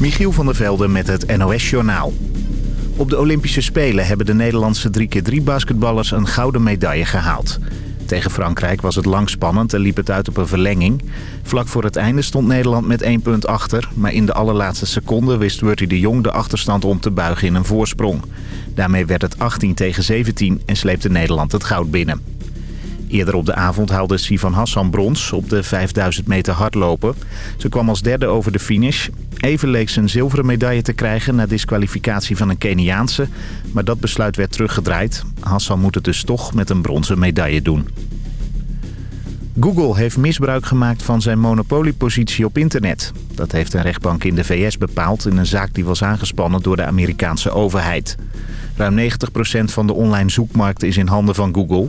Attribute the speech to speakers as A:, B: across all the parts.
A: Michiel van der Velde met het NOS-journaal. Op de Olympische Spelen hebben de Nederlandse 3x3 basketballers een gouden medaille gehaald. Tegen Frankrijk was het lang spannend en liep het uit op een verlenging. Vlak voor het einde stond Nederland met één punt achter... maar in de allerlaatste seconde wist Wurty de Jong de achterstand om te buigen in een voorsprong. Daarmee werd het 18 tegen 17 en sleepte Nederland het goud binnen. Eerder op de avond haalde Sivan Hassan brons op de 5000 meter hardlopen. Ze kwam als derde over de finish. Even leek ze een zilveren medaille te krijgen na disqualificatie van een Keniaanse. Maar dat besluit werd teruggedraaid. Hassan moet het dus toch met een bronzen medaille doen. Google heeft misbruik gemaakt van zijn monopoliepositie op internet. Dat heeft een rechtbank in de VS bepaald in een zaak die was aangespannen door de Amerikaanse overheid. Ruim 90% van de online zoekmarkt is in handen van Google.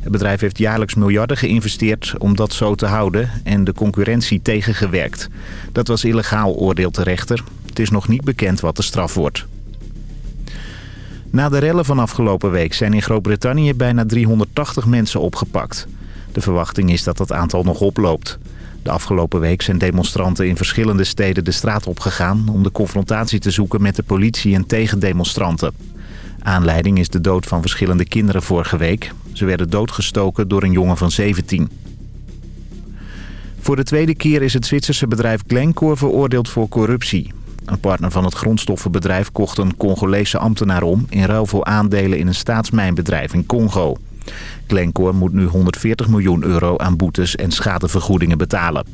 A: Het bedrijf heeft jaarlijks miljarden geïnvesteerd om dat zo te houden en de concurrentie tegengewerkt. Dat was illegaal, oordeelt de rechter. Het is nog niet bekend wat de straf wordt. Na de rellen van afgelopen week zijn in Groot-Brittannië bijna 380 mensen opgepakt. De verwachting is dat dat aantal nog oploopt. De afgelopen week zijn demonstranten in verschillende steden de straat opgegaan... om de confrontatie te zoeken met de politie en tegendemonstranten. Aanleiding is de dood van verschillende kinderen vorige week. Ze werden doodgestoken door een jongen van 17. Voor de tweede keer is het Zwitserse bedrijf Glencore veroordeeld voor corruptie. Een partner van het grondstoffenbedrijf kocht een Congolese ambtenaar om... in ruil voor aandelen in een staatsmijnbedrijf in Congo. Glencore moet nu 140 miljoen euro aan boetes en schadevergoedingen betalen.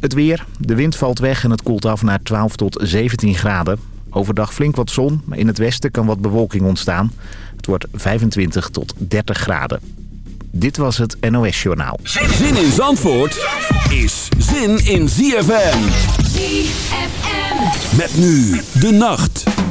A: Het weer. De wind valt weg en het koelt af naar 12 tot 17 graden. Overdag flink wat zon, maar in het westen kan wat bewolking ontstaan. Het wordt 25 tot 30 graden. Dit was het NOS Journaal.
B: Zin in Zandvoort is zin in ZFM.
C: ZFM.
B: Met nu de nacht.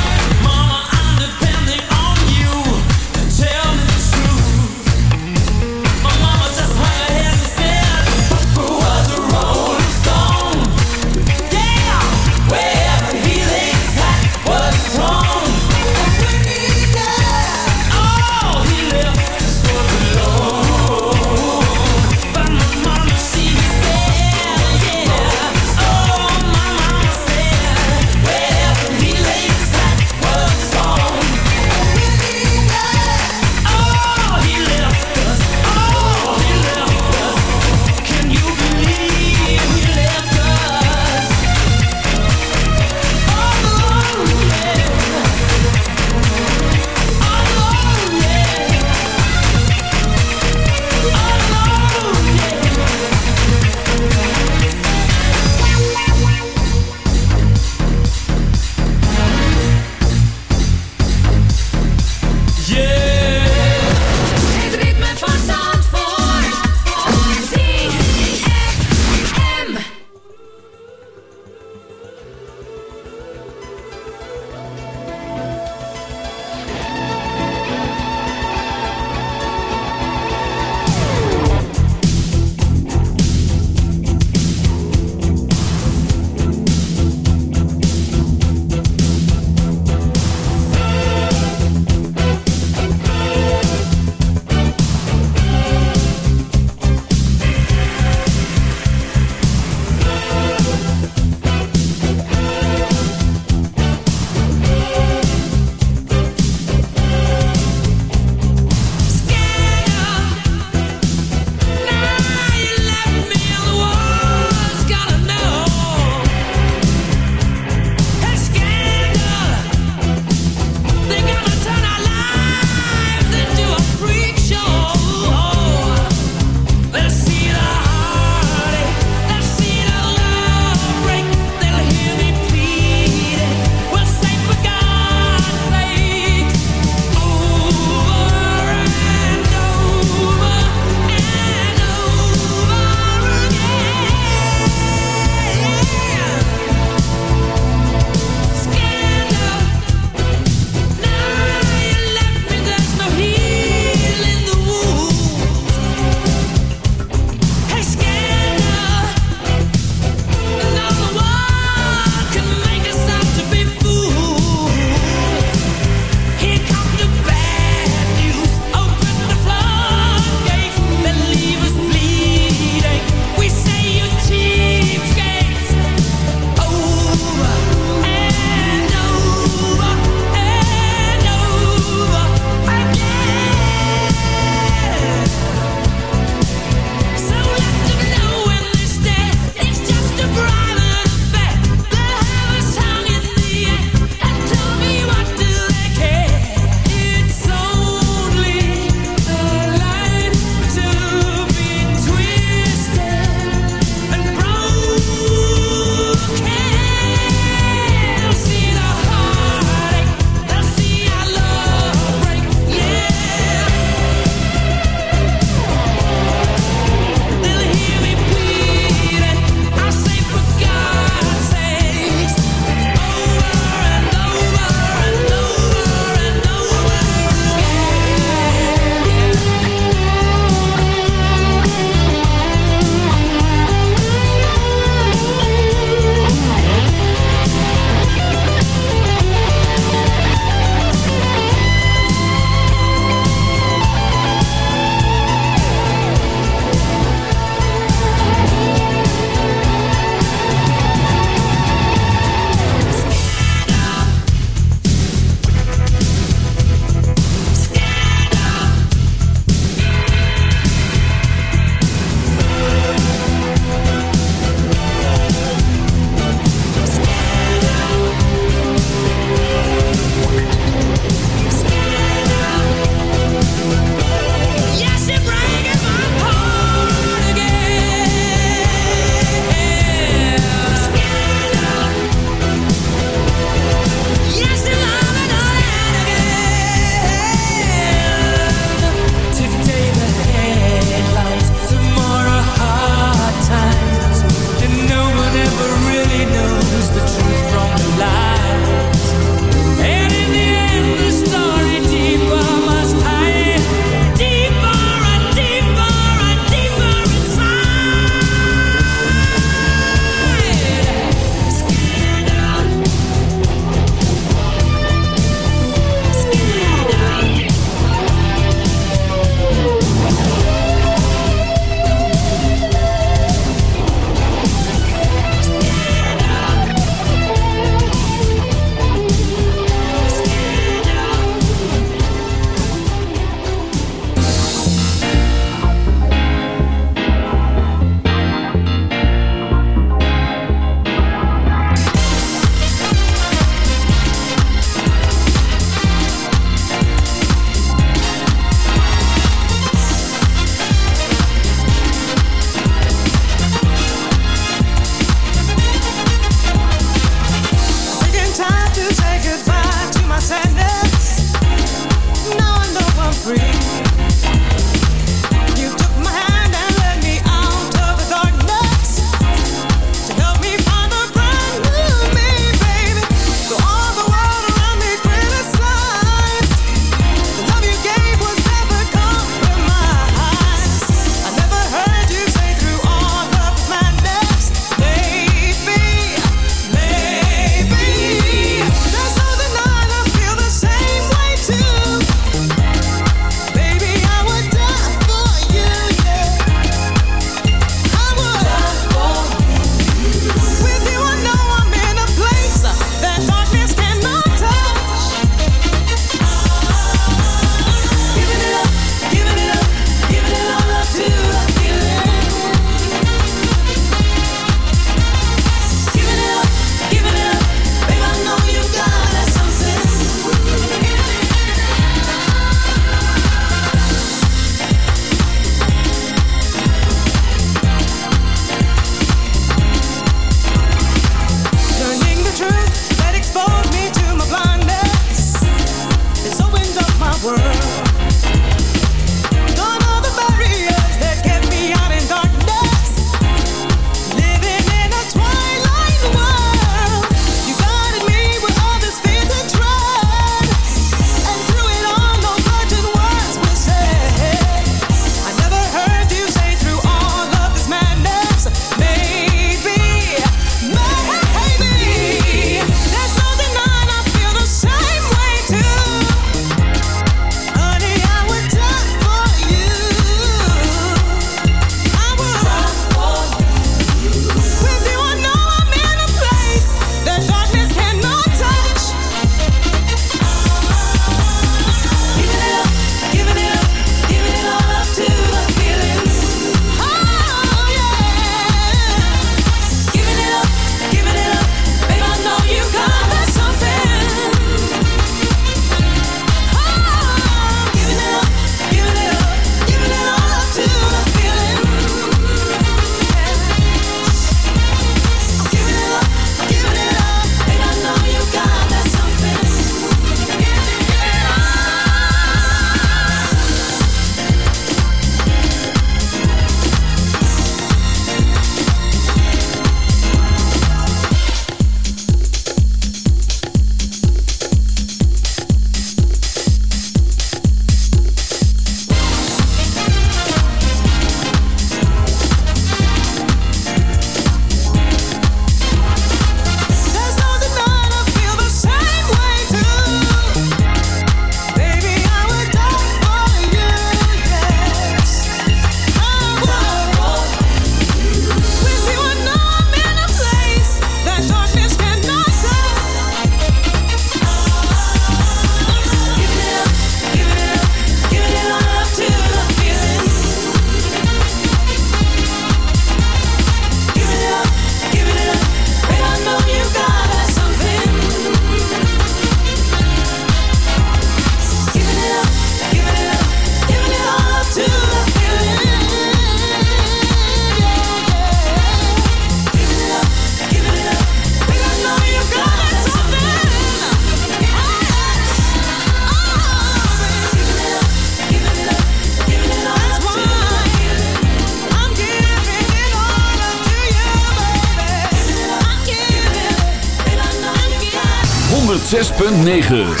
D: 106.9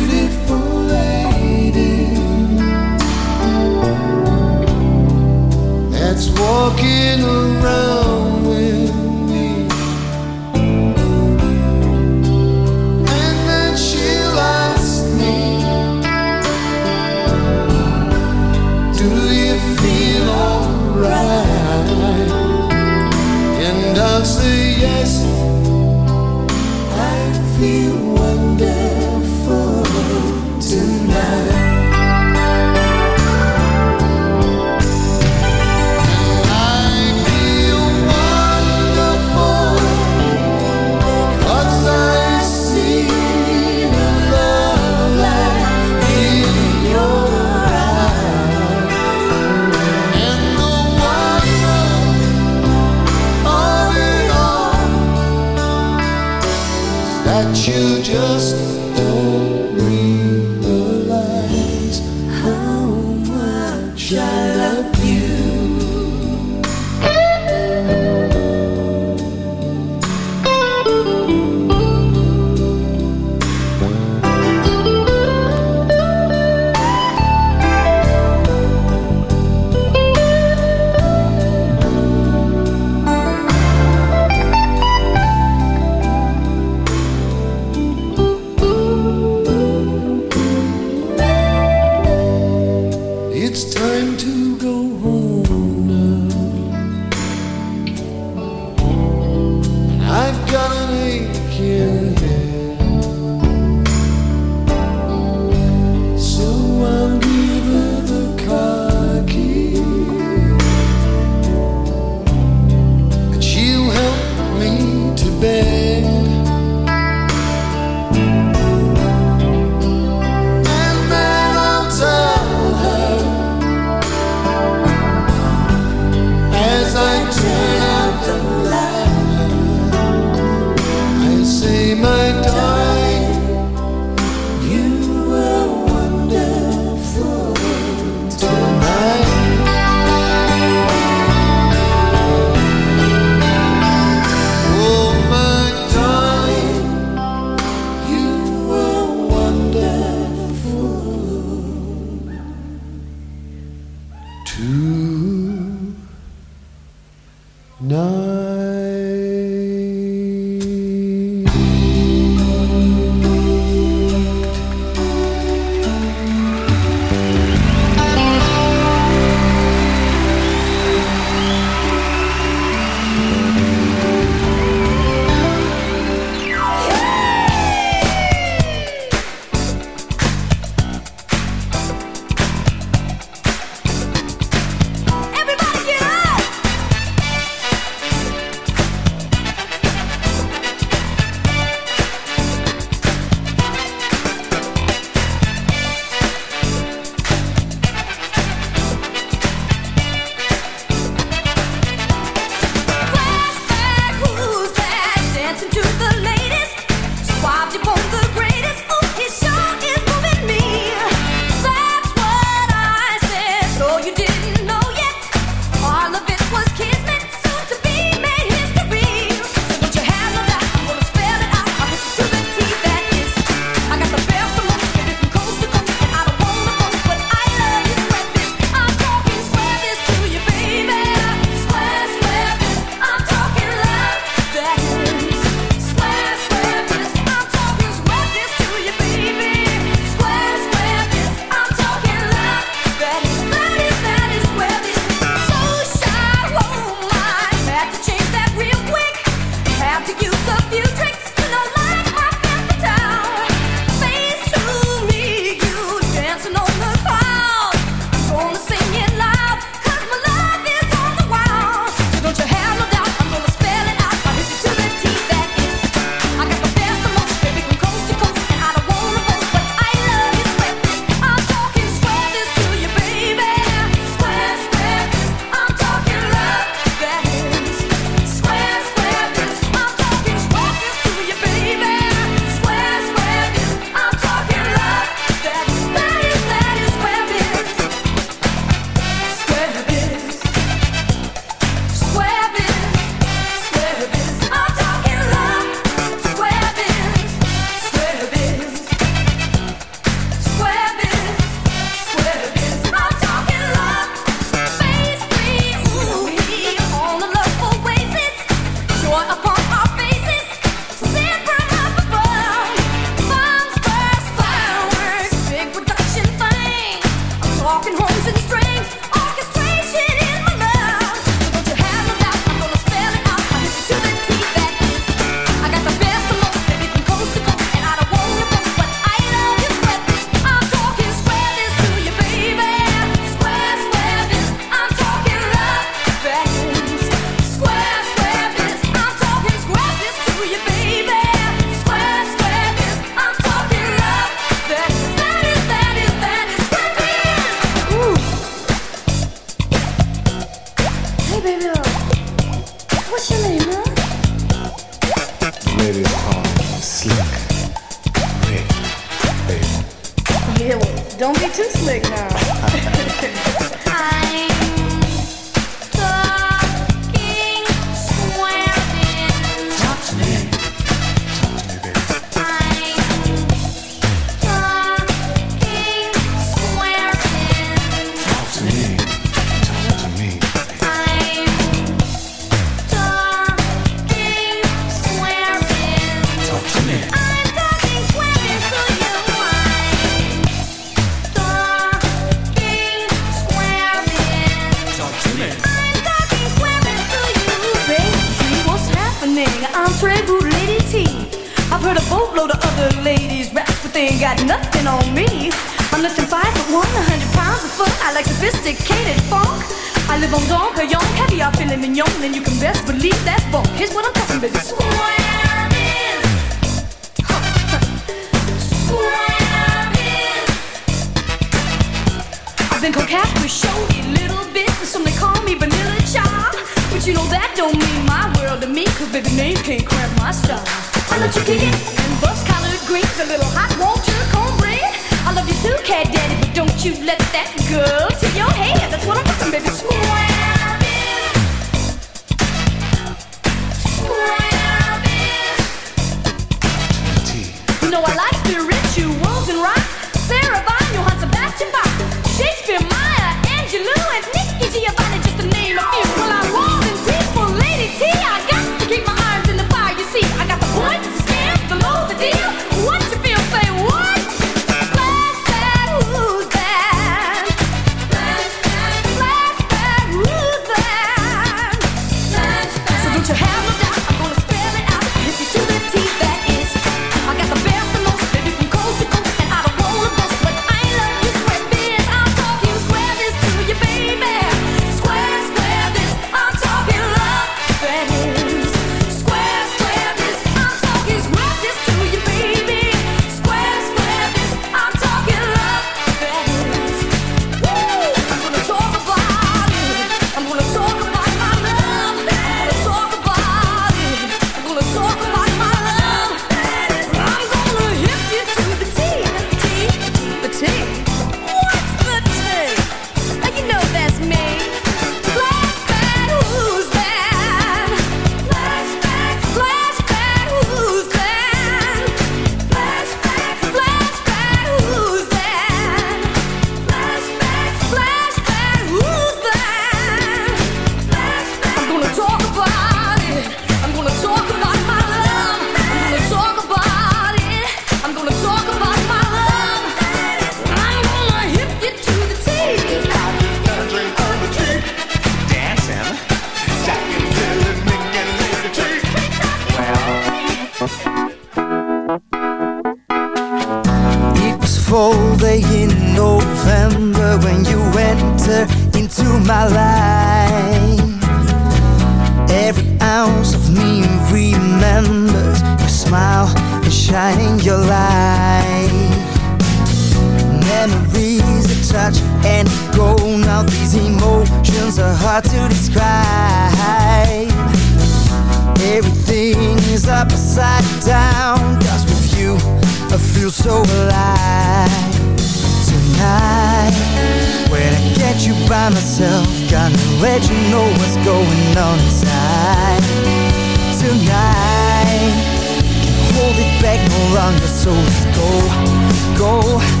E: So
D: go, go.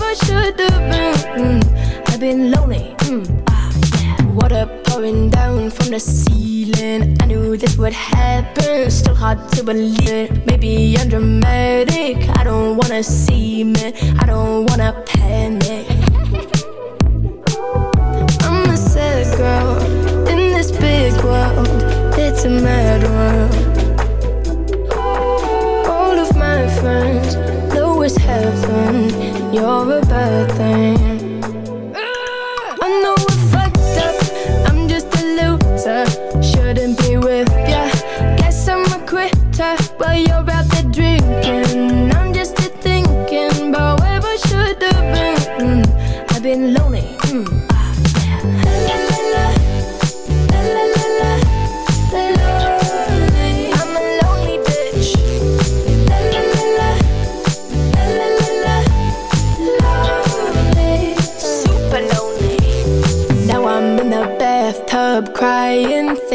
D: never should've been.
F: Mm, mm, I've been lonely. Mm, ah, yeah. Water pouring down
G: from the ceiling. I knew this would happen. Still hard to believe it. Maybe I'm dramatic. I don't wanna see me. I don't wanna panic. I'm a sad girl in this big world. It's a mad world. you're a bad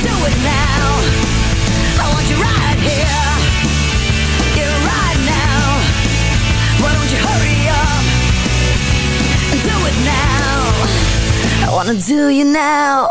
D: Do it now? I want you right here. Right now. Why don't you hurry up and do it now? I wanna do you now.